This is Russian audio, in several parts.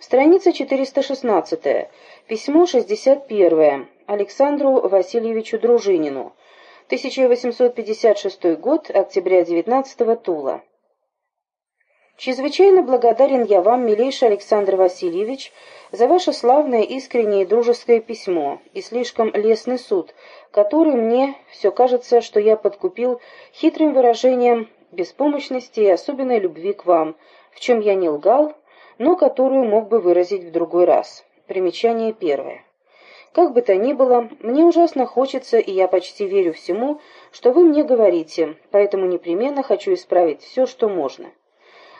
Страница 416. Письмо 61. Александру Васильевичу Дружинину. 1856 год, октября 19 Тула. Чрезвычайно благодарен я вам, милейший Александр Васильевич, за ваше славное, искреннее и дружеское письмо и слишком лестный суд, который мне все кажется, что я подкупил хитрым выражением беспомощности и особенной любви к вам, в чем я не лгал, но которую мог бы выразить в другой раз. Примечание первое. Как бы то ни было, мне ужасно хочется, и я почти верю всему, что вы мне говорите, поэтому непременно хочу исправить все, что можно.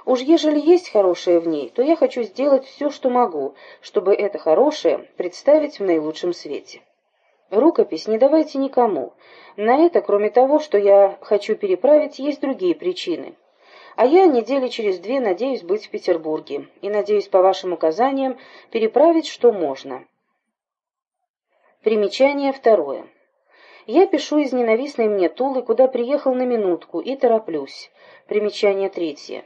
Уж ежели есть хорошее в ней, то я хочу сделать все, что могу, чтобы это хорошее представить в наилучшем свете. Рукопись не давайте никому. На это, кроме того, что я хочу переправить, есть другие причины. А я недели через две надеюсь быть в Петербурге и надеюсь по вашим указаниям переправить, что можно. Примечание второе. Я пишу из ненавистной мне Тулы, куда приехал на минутку, и тороплюсь. Примечание третье.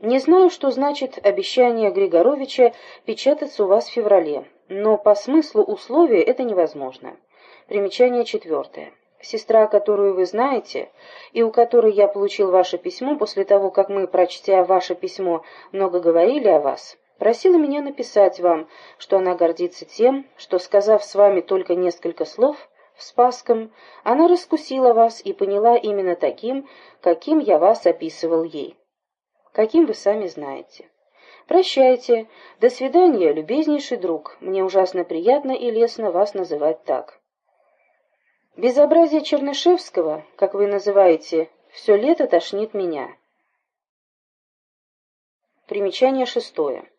Не знаю, что значит обещание Григоровича печататься у вас в феврале, но по смыслу условия это невозможно. Примечание четвертое. Сестра, которую вы знаете, и у которой я получил ваше письмо после того, как мы, прочтя ваше письмо, много говорили о вас, Просила меня написать вам, что она гордится тем, что, сказав с вами только несколько слов в Спасском, она раскусила вас и поняла именно таким, каким я вас описывал ей. Каким вы сами знаете. Прощайте. До свидания, любезнейший друг. Мне ужасно приятно и лестно вас называть так. Безобразие Чернышевского, как вы называете, все лето тошнит меня. Примечание шестое.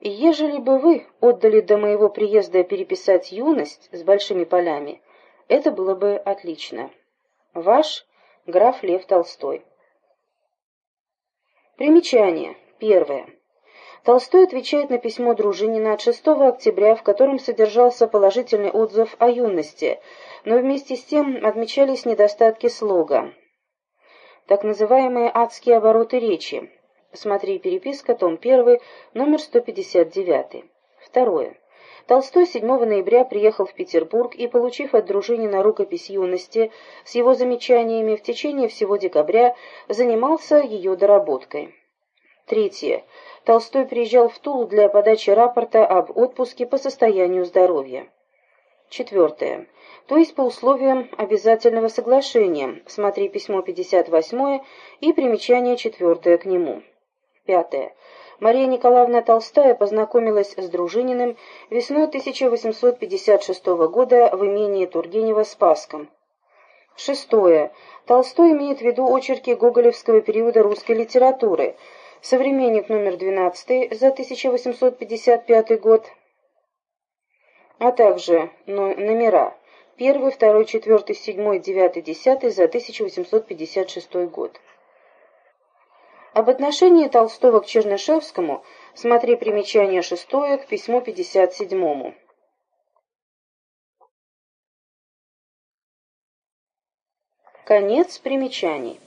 Ежели бы вы отдали до моего приезда переписать юность с большими полями, это было бы отлично. Ваш граф Лев Толстой. Примечание. Первое. Толстой отвечает на письмо Дружинина от 6 октября, в котором содержался положительный отзыв о юности, но вместе с тем отмечались недостатки слога. Так называемые адские обороты речи, Смотри переписка, том 1, номер 159. Второе. Толстой 7 ноября приехал в Петербург и, получив от Дружинина рукопись юности с его замечаниями, в течение всего декабря занимался ее доработкой. Третье. Толстой приезжал в Тулу для подачи рапорта об отпуске по состоянию здоровья. Четвертое. То есть по условиям обязательного соглашения. Смотри письмо 58 и примечание четвертое к нему. Пятое. Мария Николаевна Толстая познакомилась с Дружининым весной 1856 года в имении Тургенева Спаском. Шестое. Толстой имеет в виду очерки гоголевского периода русской литературы. Современник номер 12 за 1855 год, а также номера 1, 2, 4, 7, 9, 10 за 1856 год. Об отношении Толстого к Чернышевскому смотри примечание шестое к письму 57. Конец примечаний.